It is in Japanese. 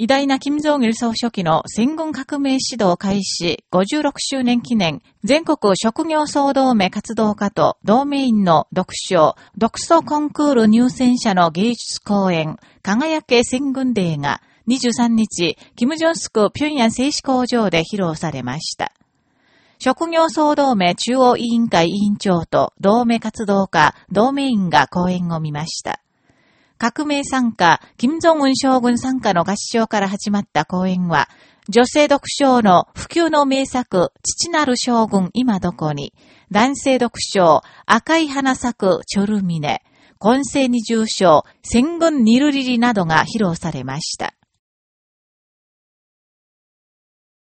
偉大な金正義総書記の戦軍革命指導開始56周年記念全国職業総同盟活動家と同盟員の読書、独ソコンクール入選者の芸術公演、輝け戦軍デーが23日、金正スク平壌製紙工場で披露されました。職業総同盟中央委員会委員長と同盟活動家、同盟員が講演を見ました。革命参加、金正恩将軍参加の合唱から始まった講演は、女性読書の普及の名作、父なる将軍今どこに、男性読書、赤い花咲くチョルミネ、混世二重章、戦軍ニルリリなどが披露されました。